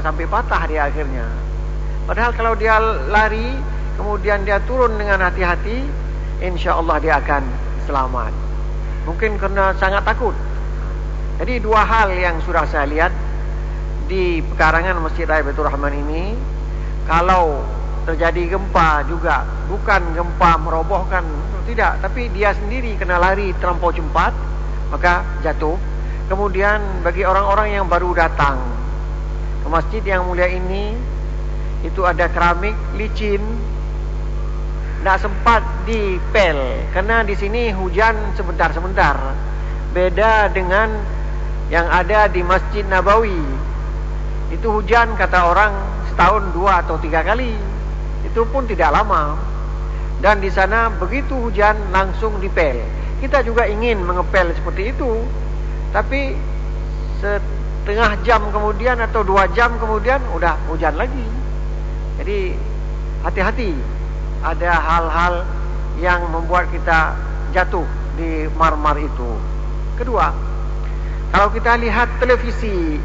tidak sampai patah di akhirnya. Padahal kalau dia lari, kemudian dia turun dengan hati-hati, insya Allah dia akan selamat. Mungkin kerana sangat takut. Jadi dua hal yang sudah saya lihat di pekarangan Masjid Raya Betul Rahman ini, kalau terjadi gempa juga, bukan gempa merobohkan, tidak, tapi dia sendiri kena lari terlampau cepat, maka jatuh. Kemudian bagi orang-orang yang baru datang masjid yang mulia ini, itu ada keramik licin, tidak sempat dipel, karena di sini hujan sebentar-sebentar. Beda dengan yang ada di Masjid Nabawi. Itu hujan kata orang setahun dua atau tiga kali. Itu pun tidak lama. Dan di sana begitu hujan langsung dipel. Kita juga ingin mengepel seperti itu. Tapi setengah jam kemudian atau dua jam kemudian udah hujan lagi. Jadi hati-hati. Ada hal-hal yang membuat kita jatuh di marmar itu. Kedua, kalau kita lihat televisi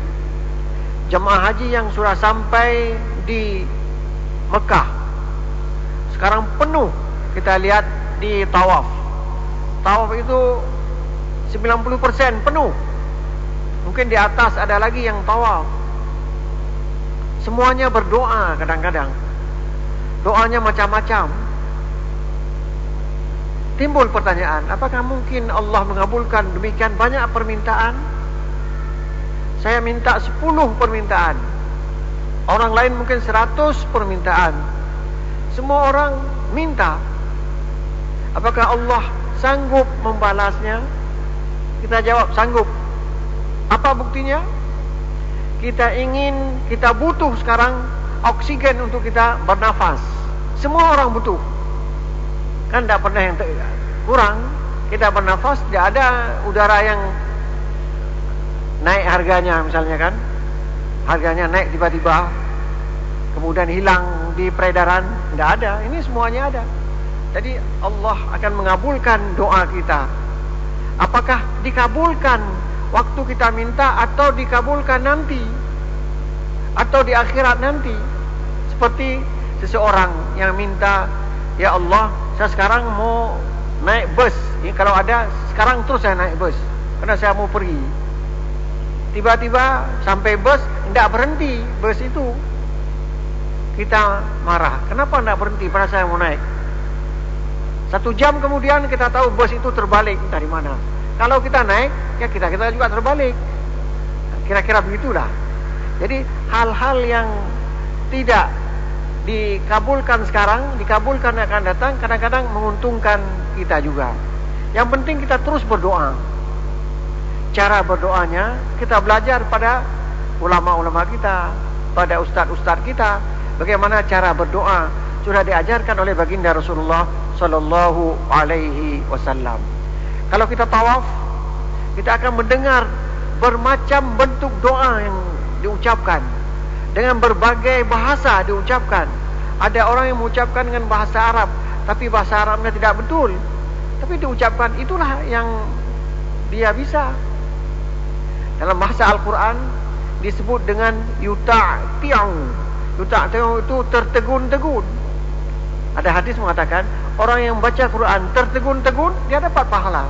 Jemaah haji yang sudah sampai di Mekah Sekarang penuh kita lihat di Tawaf Tawaf itu 90% penuh Mungkin di atas ada lagi yang Tawaf. Semuanya berdoa kadang-kadang. Doanya macam-macam. Timbul pertanyaan Apakah mungkin Allah mengabulkan demikian banyak permintaan? Saya minta 10 permintaan. Orang lain mungkin 100 permintaan. Semua orang minta. Apakah Allah sanggup membalasnya? Kita jawab sanggup Apa buktinya? Kita ingin Kita butuh sekarang Oksigen untuk kita bernafas. Semua orang butuh. Kan tak pernah yang kurang. Kita bernafas Tidak ada udara yang naik harganya misalnya kan. Harganya naik tiba-tiba kemudian hilang di peredaran tidak ada. Ini semuanya ada. Jadi Allah akan mengabulkan doa kita. Apakah dikabulkan waktu kita minta atau dikabulkan nanti atau di akhirat nanti seperti seseorang yang minta ya Allah saya sekarang mau naik bus ini kalau ada sekarang terus saya naik bus karena saya mau pergi Tiba-tiba sampai bus tidak berhenti bus itu. Kita marah. Kenapa tidak berhenti pada saya mau naik? Satu jam kemudian kita tahu bus itu terbalik dari mana. Kalau kita naik, ya kita kita juga terbalik. Kira-kira begitulah. Jadi hal-hal yang tidak dikabulkan sekarang, dikabulkan akan datang, kadang-kadang menguntungkan kita juga. Yang penting kita terus berdoa cara berdoanya kita belajar pada ulama-ulama kita, pada ustaz-ustaz kita bagaimana cara berdoa sudah diajarkan oleh baginda Rasulullah sallallahu alaihi wasallam. Kalau kita tawaf, kita akan mendengar bermacam bentuk doa yang diucapkan dengan berbagai bahasa diucapkan. Ada orang yang mengucapkan dengan bahasa Arab, tapi bahasa Arabnya tidak betul. Tapi diucapkan itulah yang dia bisa. Dalam bahasa Al-Quran disebut dengan yuta' ti'ung. Yuta' ti'ung itu tertegun-tegun. Ada hadis mengatakan orang yang baca Quran tertegun-tegun dia dapat pahala.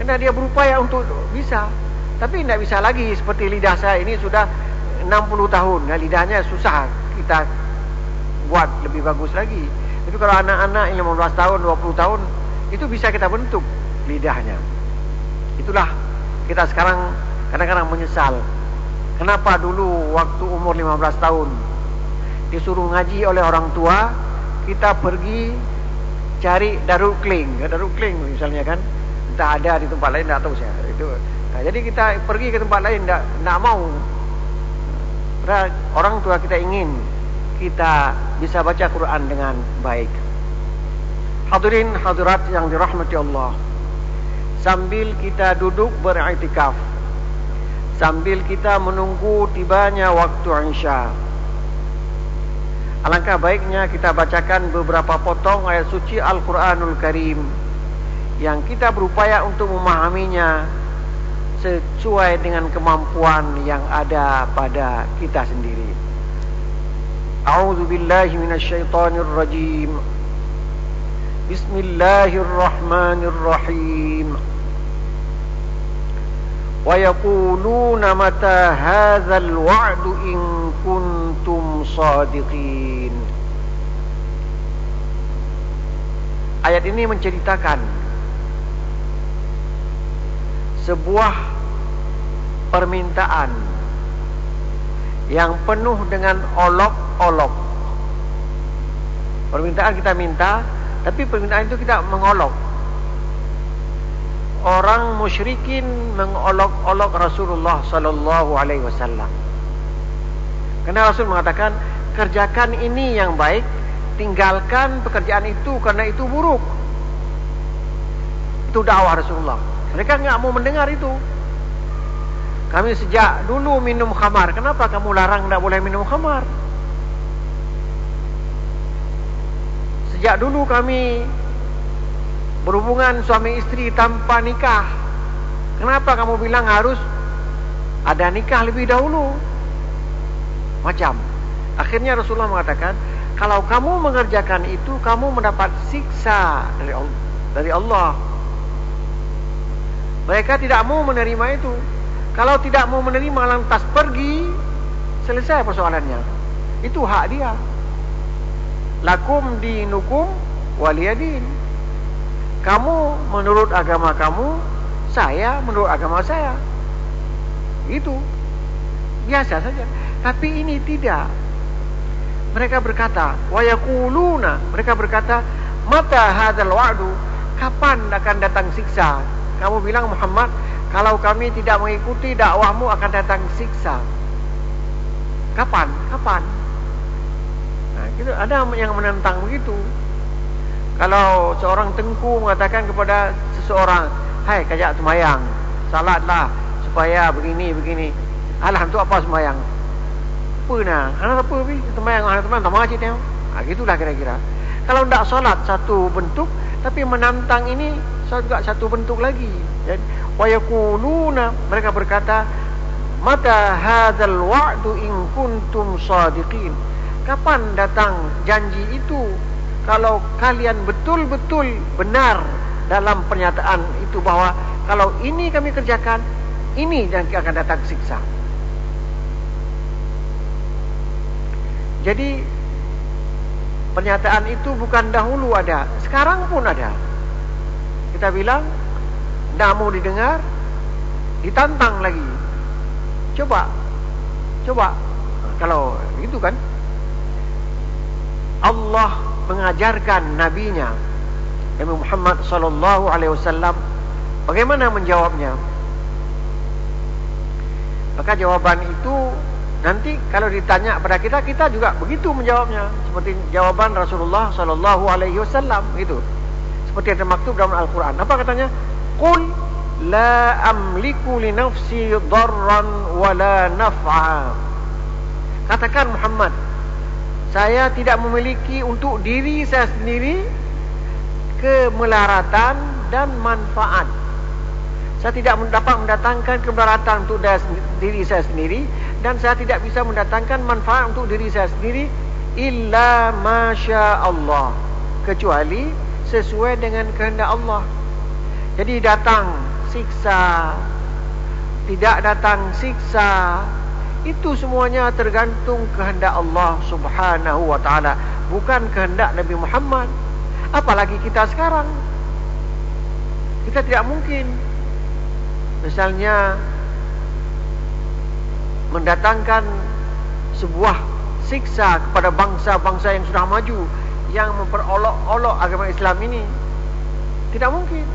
Kerana dia berupaya untuk bisa. Tapi tidak bisa lagi seperti lidah saya ini sudah 60 tahun. Nah, lidahnya susah kita buat lebih bagus lagi. Tapi kalau anak-anak yang 15 tahun, 20 tahun itu bisa kita bentuk lidahnya. Itulah kita sekarang kadang-kadang menyesal kenapa dulu waktu umur 15 tahun disuruh ngaji oleh orang tua kita pergi cari darul kling. Darul kling misalnya kan? Tak ada di tempat lain tak tahu saya itu. Nah, jadi kita pergi ke tempat lain tak, tak mau. Orang tua kita ingin kita bisa baca Quran dengan baik. Hadirin hadirat yang dirahmati Allah. Sambil kita duduk beriktikaf sambil kita menunggu tibanya waktu Isya alangkah baiknya kita bacakan beberapa potong ayat suci Al-Qur'anul Karim yang kita berupaya untuk memahaminya sesuai dengan kemampuan yang ada pada kita sendiri. A'udzu billahi minasyaitonir rajim. Bismillahirrahmanirrahim. Wa yaquluna mata hadzal wa'du in kuntum shadiqin. Ayat ini menceritakan sebuah permintaan yang penuh dengan olok-olok. Permintaan kita minta, tapi permintaan itu kita mengolok. Orang musyrikin mengolok-olok Rasulullah sallallahu alaihi wasallam. Karena Rasul mengatakan, kerjakan ini yang baik, tinggalkan pekerjaan itu karena itu buruk. Itu dakwah Rasulullah. Mereka enggak mau mendengar itu. Kami sejak dulu minum khamar. Kenapa kamu larang enggak boleh minum khamar? Sejak dulu kami berhubungan suami istri tanpa nikah. Kenapa kamu bilang harus ada nikah lebih dahulu? Macam. Akhirnya Rasulullah mengatakan, kalau kamu mengerjakan itu, kamu mendapat siksa dari Allah. Dari Allah. Mereka tidak mau menerima itu. Kalau tidak mau menerima lantas pergi, selesai persoalannya. Itu hak dia. Lakum dinukum waliyadin. Kamu menurut agama kamu, saya menurut agama saya. Itu biasa saja. Tapi ini tidak. Mereka berkata, wa yaquluna, mereka berkata, mata hadzal wa'du? Kapan akan datang siksa? Kamu bilang Muhammad Kalau kami tidak mengikuti dakwahmu akan datang siksa Kapan? Kapan? Nah, gitu. Ada yang menentang begitu Kalau seorang tengku mengatakan kepada seseorang Hai kajak semayang Salatlah supaya begini begini Alah untuk apa semayang? Apa nak? Anak apa ni? Semayang anak teman tak macam ni ha, Gitulah kira-kira Kalau tidak salat satu bentuk Tapi menantang ini juga satu bentuk lagi. Jadi wa yaquluna mereka berkata mata hadzal wa'du in kuntum shadiqin. Kapan datang janji itu kalau kalian betul-betul benar dalam pernyataan itu bahwa kalau ini kami kerjakan ini yang akan datang siksa. Jadi pernyataan itu bukan dahulu ada, sekarang pun ada. Kita bilang tak mau didengar ditantang lagi. Coba coba kalau itu kan? Allah mengajarkan nabinya Nabi Muhammad sallallahu alaihi wasallam bagaimana menjawabnya maka jawaban itu nanti kalau ditanya pada kita kita juga begitu menjawabnya seperti jawaban Rasulullah sallallahu alaihi wasallam itu seperti yang termaktub dalam Al-Quran. Apa katanya? Qul la amliku li nafsi darran wa la naf'a. Katakan Muhammad, saya tidak memiliki untuk diri saya sendiri kemelaratan dan manfaat. Saya tidak dapat mendatangkan kemelaratan untuk diri saya sendiri dan saya tidak bisa mendatangkan manfaat untuk diri saya sendiri illa masya Allah kecuali sesuai dengan kehendak Allah. Jadi datang siksa, tidak datang siksa, itu semuanya tergantung kehendak Allah Subhanahu wa taala, bukan kehendak Nabi Muhammad. Apalagi kita sekarang. Kita tidak mungkin misalnya mendatangkan sebuah siksa kepada bangsa-bangsa yang sudah maju yang memperolok-olok agama Islam ini tidak mungkin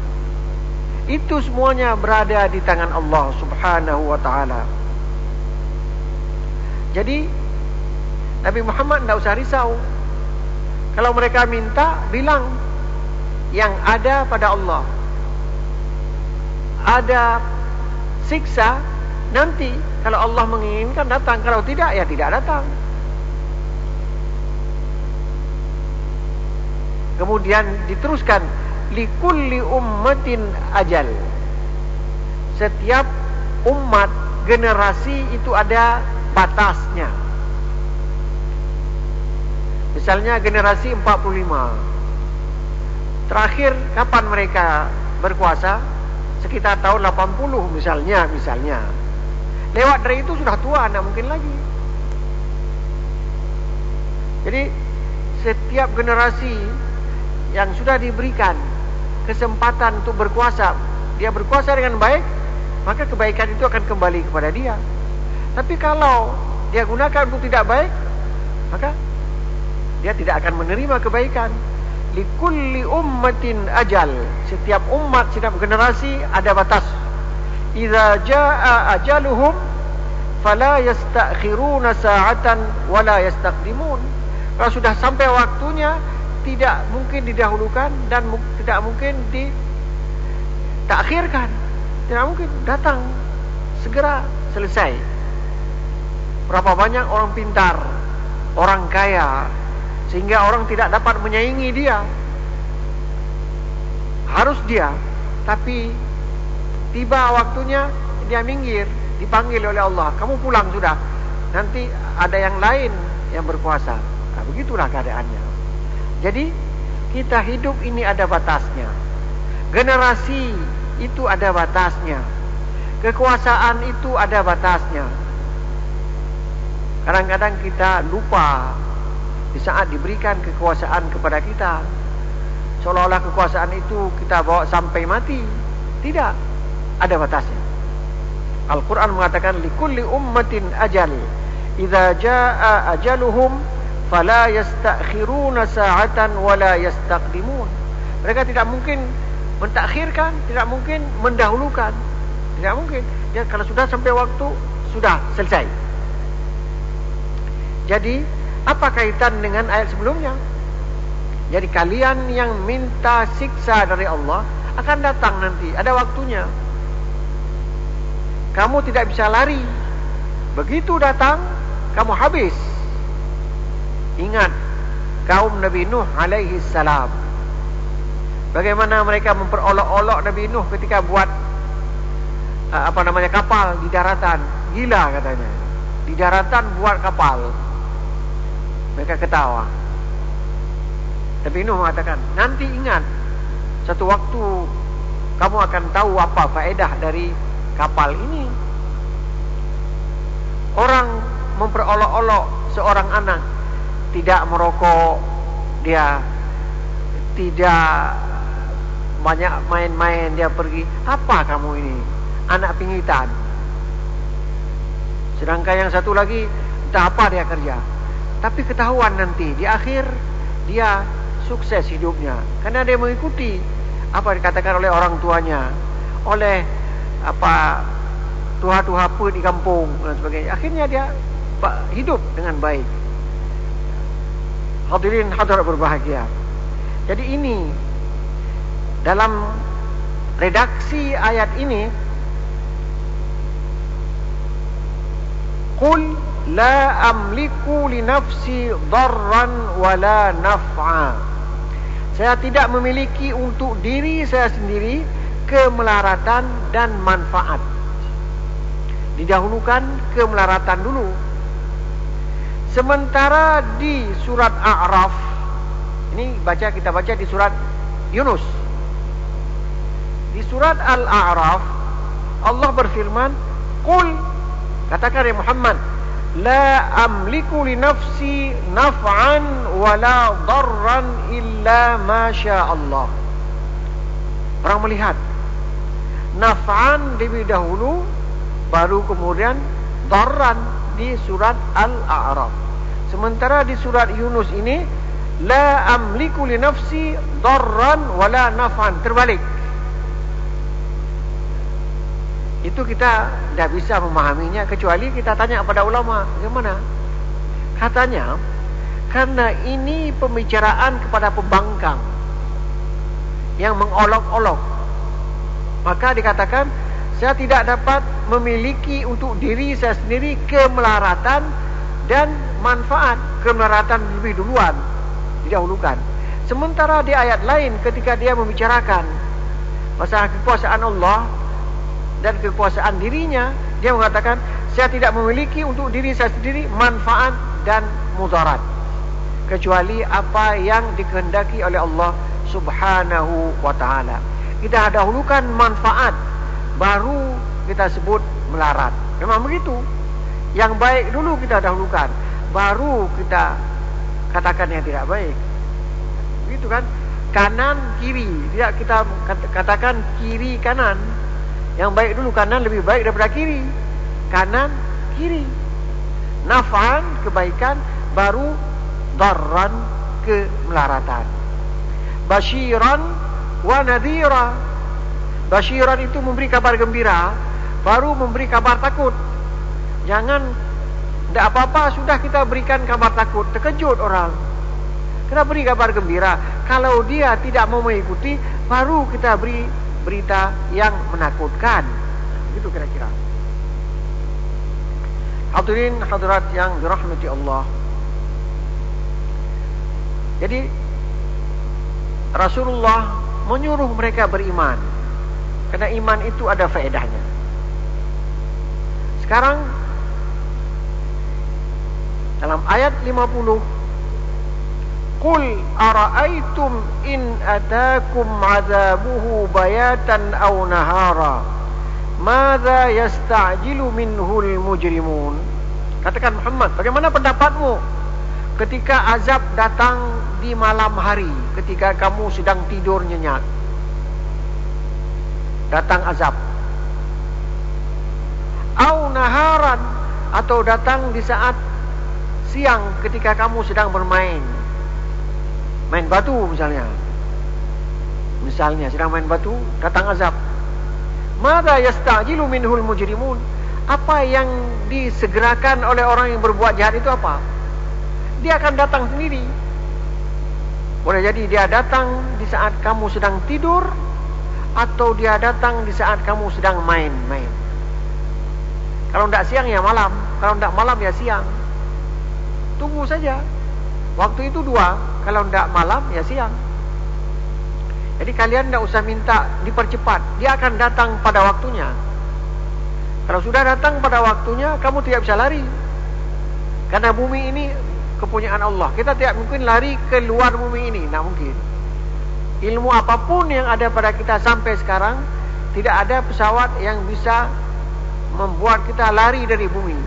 itu semuanya berada di tangan Allah Subhanahu wa taala jadi Nabi Muhammad tidak usah risau. Kalau mereka minta bilang yang ada pada Allah. Ada siksa nanti kalau Allah menginginkan datang. Kalau tidak ya tidak datang. Kemudian diteruskan likulli ummatin ajal. Setiap umat generasi itu ada batasnya misalnya generasi 45 terakhir kapan mereka berkuasa? Sekitar tahun 80 misalnya misalnya. Lewat dari itu sudah tua tidak mungkin lagi. Jadi setiap generasi yang sudah diberikan kesempatan untuk berkuasa dia berkuasa dengan baik maka kebaikan itu akan kembali kepada dia tapi kalau dia gunakan untuk tidak baik maka dia tidak akan menerima kebaikan. Likulli ummatin ajal. Setiap umat setiap generasi ada batas. Idza jaa ajaluhum fala yastakhiruna sa'atan wala yastaqdimun. Kalau sudah sampai waktunya tidak mungkin didahulukan dan tidak mungkin ditakhirkan tidak mungkin datang. Segera selesai berapa banyak orang pintar orang kaya sehingga orang tidak dapat menyaingi dia. Harus dia tapi tiba waktunya dia minggir dipanggil oleh Allah. Kamu pulang sudah nanti ada yang lain yang berkuasa. Nah, begitulah keadaannya. Jadi kita hidup ini ada batasnya. Generasi itu ada batasnya. Kekuasaan itu ada batasnya kadang-kadang kita lupa di saat diberikan kekuasaan kepada kita. Seolah-olah kekuasaan itu kita bawa sampai mati. Tidak. Ada batasnya. Al-Quran mengatakan likulli ummatin ajal. Idza jaa ajaluhum fala yastakhiruna sa'atan wala yastaqdimun. Mereka tidak mungkin mentakhirkan tidak mungkin mendahulukan. Tidak mungkin. Ya kalau sudah sampai waktu sudah selesai jadi apa kaitan dengan ayat sebelumnya? Jadi kalian yang minta siksa dari Allah akan datang nanti, ada waktunya. Kamu tidak bisa lari. Begitu datang, kamu habis. Ingat kaum Nabi Nuh alaihi salam. Bagaimana mereka memperolok-olok Nabi Nuh ketika buat uh, apa namanya kapal di daratan. Gila katanya. Di daratan buat kapal. Mereka ketawa. Tapi Nuh mengatakan Nanti ingat Satu waktu Kamu akan tahu apa faedah dari kapal ini. Orang memperolok-olok seorang anak. Tidak merokok Dia Tidak Banyak main-main dia pergi Apa kamu ini? Anak pingitan. Sedangkan yang satu lagi Entah apa dia kerja tapi ketahuan nanti di akhir dia sukses hidupnya karena dia mengikuti apa dikatakan oleh orang tuanya, oleh apa tuha-tuha pun di kampung dan sebagainya. Akhirnya dia hidup dengan baik. Hadirin hadirat berbahagia. Jadi ini dalam redaksi ayat ini Qul la amliku li nafsi darran wala naf'a. Saya tidak memiliki untuk diri saya sendiri kemelaratan dan manfaat. Didahulukan kemelaratan dulu. Sementara di surat a'raf ini baca kita baca di surat yunus. Di surat al-a'raf Allah berfirman qul katakan ya Muhammad la amliku li nafsi naf'an wala darran illa ma Allah. Orang melihat naf'an lebih dahulu baru kemudian darran di surat al-a'raf. Sementara di surat yunus ini la amliku li nafsi darran wala naf'an. Terbalik itu kita tidak bisa memahaminya kecuali kita tanya kepada ulama. Bagaimana? Katanya karena ini pembicaraan kepada pembangkang yang mengolok-olok. Maka dikatakan saya tidak dapat memiliki untuk diri saya sendiri kemelaratan dan manfaat kemelaratan lebih duluan. Didahulukan. Sementara di ayat lain ketika dia membicarakan masalah kekuasaan Allah dan kekuasaan dirinya dia mengatakan saya tidak memiliki untuk diri saya sendiri manfaat dan mudarat. Kecuali apa yang dikehendaki oleh Allah Subhanahu wa taala. Kita dahulukan manfaat baru kita sebut melarat. Memang begitu. Yang baik dulu kita dahulukan baru kita katakan yang tidak baik. Begitu kan? Kanan kiri. Tidak kita katakan kiri kanan yang baik dulu kanan lebih baik daripada kiri. Kanan kiri. Nafan kebaikan baru darran kemelaratan. Basyiran wa nadhira. Basyiran itu memberi kabar gembira baru memberi kabar takut. Jangan tidak apa-apa sudah kita berikan kabar takut terkejut orang. Kita beri kabar gembira. Kalau dia tidak mau mengikuti baru kita beri berita yang menakutkan. Itu kira-kira. Hadirin hadirat yang dirahmati Allah. Jadi Rasulullah menyuruh mereka beriman. Karena iman itu ada faedahnya. Sekarang dalam ayat 50 Qul ara'aytum in atakum azabuhu bayatan aw nahara? Mada yasta'jilu minhul mujrimun? Katakan Muhammad bagaimana pendapatmu ketika azab datang di malam hari ketika kamu sedang tidur nyenyak? Datang azab. Aw naharan atau datang di saat siang ketika kamu sedang bermain main batu misalnya. Misalnya sedang main batu datang azab. Mada yastajilu minhul mujrimun? Apa yang disegerakan oleh orang yang berbuat jahat itu apa? Dia akan datang sendiri. Boleh jadi dia datang di saat kamu sedang tidur atau dia datang di saat kamu sedang main-main. Kalau tidak siang ya malam. Kalau tidak malam ya siang. Tunggu saja. Waktu itu dua Kalau tidak malam ya siang. Jadi kalian tidak usah minta dipercepat. Dia akan datang pada waktunya. Kalau sudah datang pada waktunya Kamu tidak bisa lari. Karena bumi ini kepunyaan Allah. Kita tidak mungkin lari ke luar bumi ini. Tidak mungkin. Ilmu apapun yang ada pada kita sampai sekarang Tidak ada pesawat yang bisa Membuat kita lari dari bumi.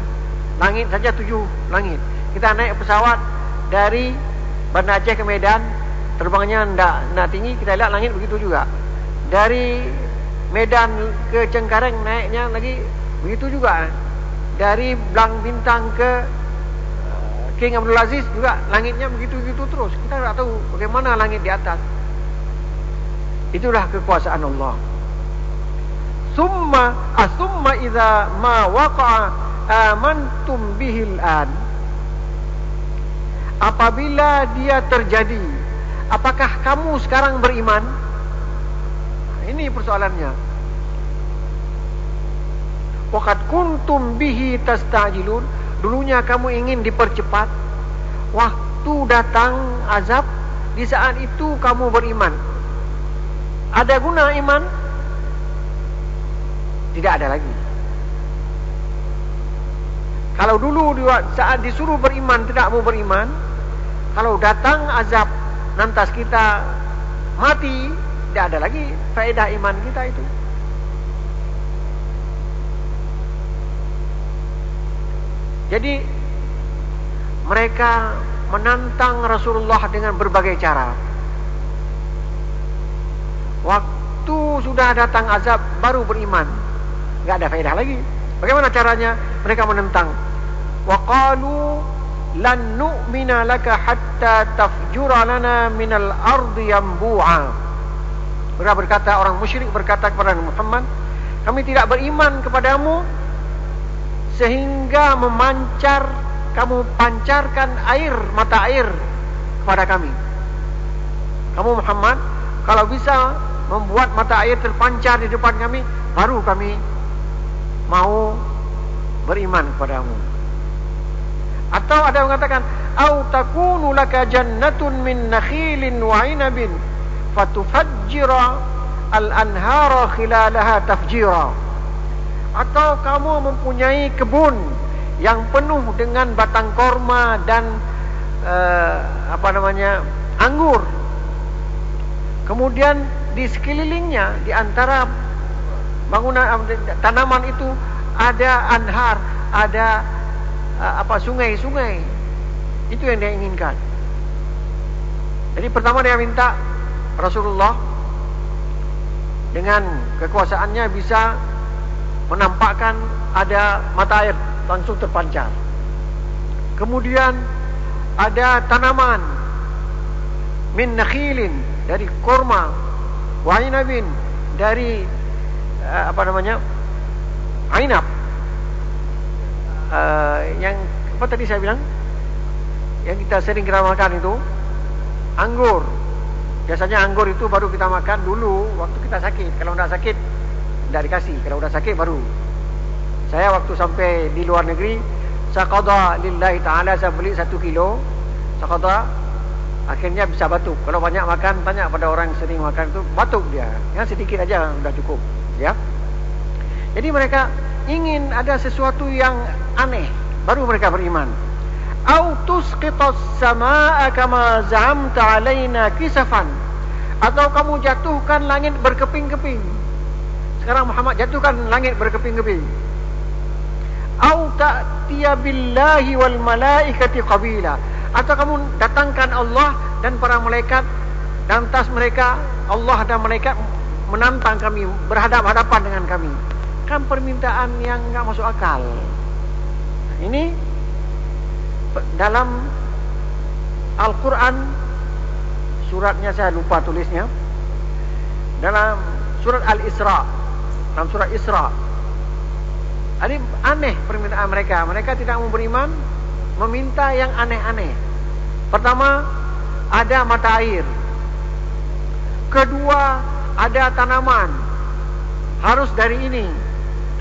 Langit saja tujuh langit. Kita naik pesawat dari Bandar Aceh ke Medan terbangnya tidak nak tinggi kita lihat langit begitu juga. Dari Medan ke Cengkareng naiknya lagi begitu juga. Dari Blang Bintang ke uh, King Abdul Aziz juga langitnya begitu-begitu terus. Kita tidak tahu bagaimana langit di atas. Itulah kekuasaan Allah. Summa asumma idza ma waqa'a amantum bihil an apabila dia terjadi apakah kamu sekarang beriman? Ini persoalannya. Waqad kuntum bihi tastajilun. Dulunya kamu ingin dipercepat. Waktu datang azab di saat itu kamu beriman. Ada guna iman? Tidak ada lagi. Kalau dulu saat disuruh beriman tidak mau beriman kalau datang azab nantas kita mati tidak ada lagi faedah iman kita itu. Jadi mereka menantang Rasulullah dengan berbagai cara. Waktu sudah datang azab baru beriman. Tidak ada faedah lagi. Bagaimana caranya? Mereka menentang. Waqalu lan nu'mina laka hatta tafjura lana minal ardi yambu'a. Mereka berkata orang musyrik berkata kepada Muhammad kami tidak beriman kepadamu sehingga memancar kamu pancarkan air mata air kepada kami. Kamu Muhammad kalau bisa membuat mata air terpancar di depan kami baru kami mau beriman kepadamu atau ada yang mengatakan au takunu laka jannatun min nakhilin wa 'inabin fatufajjira al-anhara khilalaha tafjira. Atau kamu mempunyai kebun yang penuh dengan batang korma dan uh, apa namanya anggur. Kemudian di sekelilingnya di antara bangunan tanaman itu ada anhar ada apa sungai-sungai itu yang dia inginkan jadi pertama dia minta Rasulullah dengan kekuasaannya bisa menampakkan ada mata air langsung terpancar. Kemudian ada tanaman min nakhilin dari korma, wa inabin dari uh, apa namanya? ainab. Uh, yang apa tadi saya bilang? Yang kita sering kita makan itu anggur. Biasanya anggur itu baru kita makan dulu waktu kita sakit. Kalau tidak sakit, tidak dikasih. Kalau sudah sakit baru. Saya waktu sampai di luar negeri, sakada lillahi ta'ala saya beli satu kilo. Sakada, akhirnya bisa batuk. Kalau banyak makan, tanya pada orang sering makan itu, batuk dia. Yang sedikit aja sudah cukup. Ya. Jadi mereka ingin ada sesuatu yang aneh. Baru mereka beriman. Au tusqitas sama'a kama za'amta alaina kisafan. Atau kamu jatuhkan langit berkeping-keping. Sekarang Muhammad jatuhkan langit berkeping-keping au ta'tiya billahi wal malaikati qabila atau kamu datangkan Allah dan para malaikat dan tas mereka Allah dan malaikat menantang kami berhadap-hadapan dengan kami kan permintaan yang enggak masuk akal ini dalam Al-Quran suratnya saya lupa tulisnya dalam surat Al-Isra dalam surat Isra ini aneh permintaan mereka. Mereka tidak mau beriman, meminta yang aneh-aneh. Pertama, ada mata air. Kedua, ada tanaman. Harus dari ini,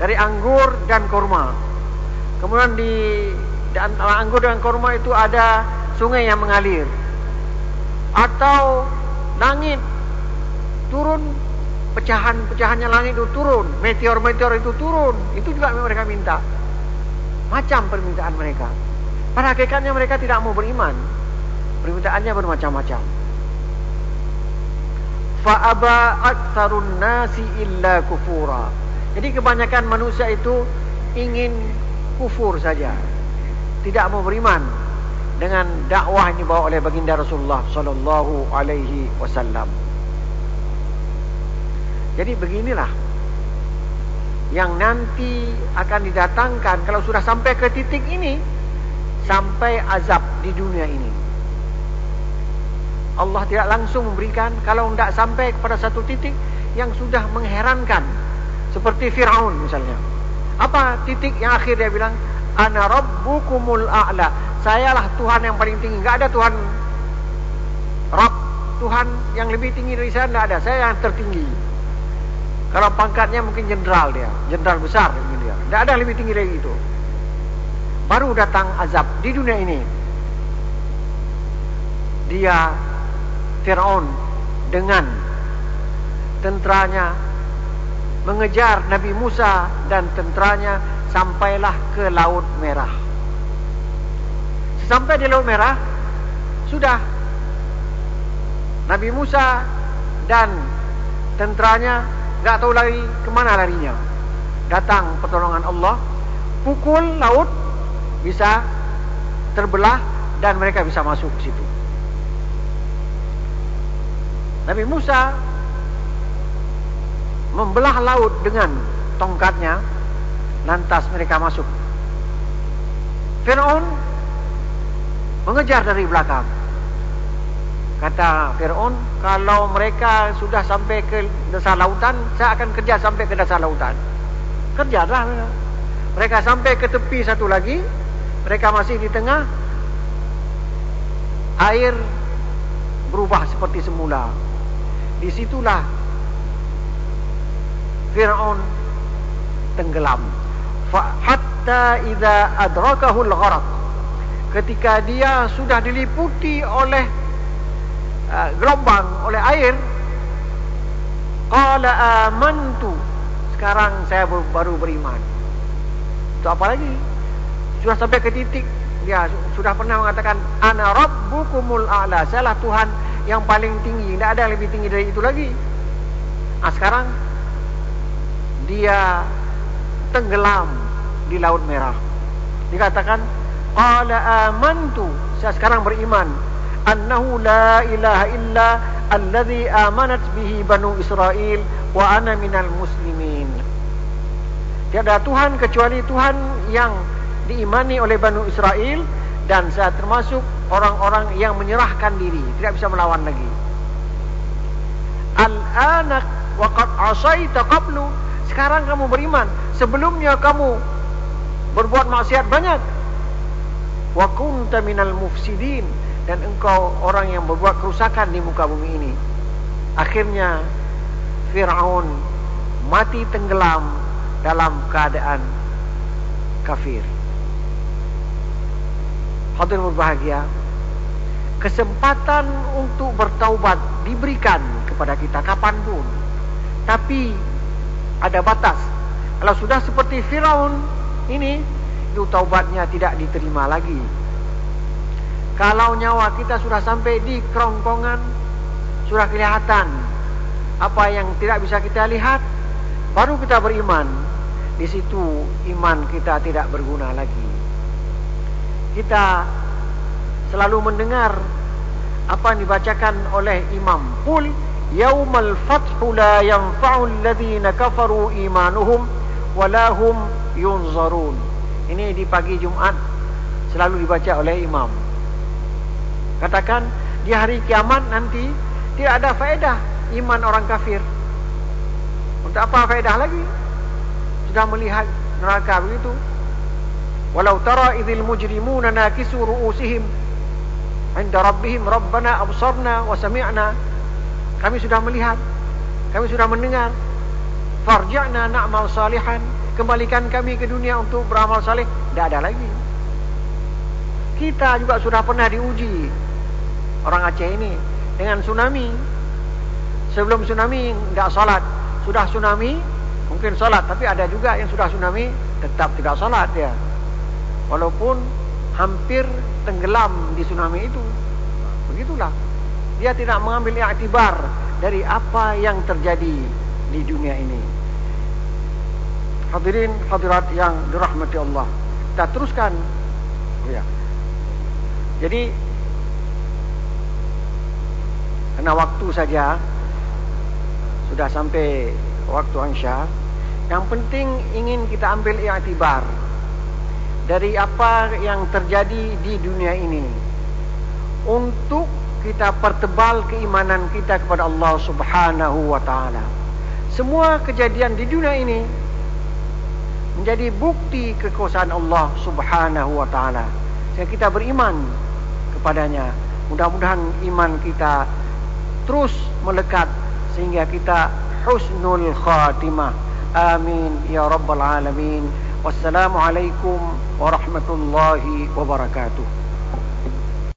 dari anggur dan kurma. Kemudian di, di antara anggur dan kurma itu ada sungai yang mengalir. Atau langit turun pecahan-pecahannya langit itu turun, meteor-meteor itu turun, itu juga mereka minta. Macam permintaan mereka. Pada hakikatnya mereka tidak mau beriman. Permintaannya bermacam-macam. Fa'aba aktsarun nasi illa kufura. Jadi kebanyakan manusia itu ingin kufur saja. Tidak mau beriman dengan dakwah yang dibawa oleh baginda Rasulullah sallallahu alaihi wasallam. Jadi beginilah yang nanti akan didatangkan kalau sudah sampai ke titik ini sampai azab di dunia ini. Allah tidak langsung memberikan kalau tidak sampai kepada satu titik yang sudah mengherankan seperti Firaun misalnya. Apa titik yang akhir dia bilang ana rabbukumul a'la. Sayalah Tuhan yang paling tinggi. Enggak ada Tuhan Rabb Tuhan yang lebih tinggi dari saya tidak ada. Saya yang tertinggi. Kalau pangkatnya mungkin jenderal dia, jenderal besar mungkin dia. Tidak ada lebih tinggi dari itu. Baru datang azab di dunia ini. Dia Firaun dengan tenteranya mengejar Nabi Musa dan tenteranya sampailah ke Laut Merah. Sampai di Laut Merah sudah Nabi Musa dan tenteranya Tak tahu lari ke mana larinya Datang pertolongan Allah Pukul laut Bisa terbelah Dan mereka bisa masuk ke situ Nabi Musa Membelah laut dengan tongkatnya Lantas mereka masuk Fir'aun Mengejar dari belakang Kata Fir'aun, kalau mereka sudah sampai ke dasar lautan, saya akan kerja sampai ke dasar lautan. Kerjalah. Mereka sampai ke tepi satu lagi, mereka masih di tengah, air berubah seperti semula. Di situlah Fir'aun tenggelam. Hatta idza adrakahu al-gharq. Ketika dia sudah diliputi oleh uh, gelombang oleh air qala amantu sekarang saya baru beriman. Itu apa lagi? Sudah sampai ke titik dia sudah pernah mengatakan ana rabbukumul a'la. Salah Tuhan yang paling tinggi, tidak ada yang lebih tinggi dari itu lagi. Ah sekarang dia tenggelam di laut merah. Dikatakan qala amantu. Saya sekarang beriman annahu la ilaha illa alladhi amanat bihi banu Israel wa ana minal muslimin. Tiada Tuhan kecuali Tuhan yang diimani oleh Banu Israel dan saya termasuk orang-orang yang menyerahkan diri, tidak bisa melawan lagi. Al-anak waqad asaita qablu. Sekarang kamu beriman, sebelumnya kamu berbuat maksiat banyak. Wa kunta minal mufsidin dan engkau orang yang berbuat kerusakan di muka bumi ini. Akhirnya Firaun mati tenggelam dalam keadaan kafir. Hadirin berbahagia Kesempatan untuk bertaubat Diberikan kepada kita Kapanpun Tapi Ada batas. Kalau sudah seperti Firaun Ini Itu taubatnya tidak diterima lagi. Kalau nyawa kita sudah sampai di kerongkongan Sudah kelihatan Apa yang tidak bisa kita lihat Baru kita beriman. Di situ iman kita tidak berguna lagi. Kita selalu mendengar apa yang dibacakan oleh Imam Pul Yaumal fathu la yanfa'u alladhina kafaru imanuhum walahum yunzarun ini di pagi Jumat selalu dibaca oleh Imam. Katakan di hari kiamat nanti tidak ada faedah iman orang kafir. Untuk apa faedah lagi? Sudah melihat neraka begitu. Walau tara idhil mujrimuna nakisu ru'usihim. Inda rabbihim Rabbana absarna wa sami'na Kami sudah melihat. Kami sudah mendengar. Farja'na na'mal salihan. Kembalikan kami ke dunia untuk beramal salih. Tidak ada lagi. Kita juga sudah pernah diuji. Orang Aceh ini Dengan tsunami. Sebelum tsunami tidak salat. Sudah tsunami Mungkin salat. Tapi ada juga yang sudah tsunami Tetap tidak salat dia. Walaupun hampir tenggelam di tsunami itu. Begitulah dia tidak mengambil iktibar dari apa yang terjadi di dunia ini. Hadirin hadirat yang dirahmati Allah. Kita teruskan. Oh ya. Jadi karena waktu saja. Sudah sampai waktu ansya yang penting ingin kita ambil iktibar dari apa yang terjadi di dunia ini. Untuk kita pertebal keimanan kita kepada Allah Subhanahu wa taala. Semua kejadian di dunia ini menjadi bukti kekuasaan Allah Subhanahu wa taala. Sehingga kita beriman kepadanya. Mudah-mudahan iman kita terus melekat sehingga kita husnul khatimah. Amin ya rabbal alamin. Wassalamualaikum warahmatullahi wabarakatuh.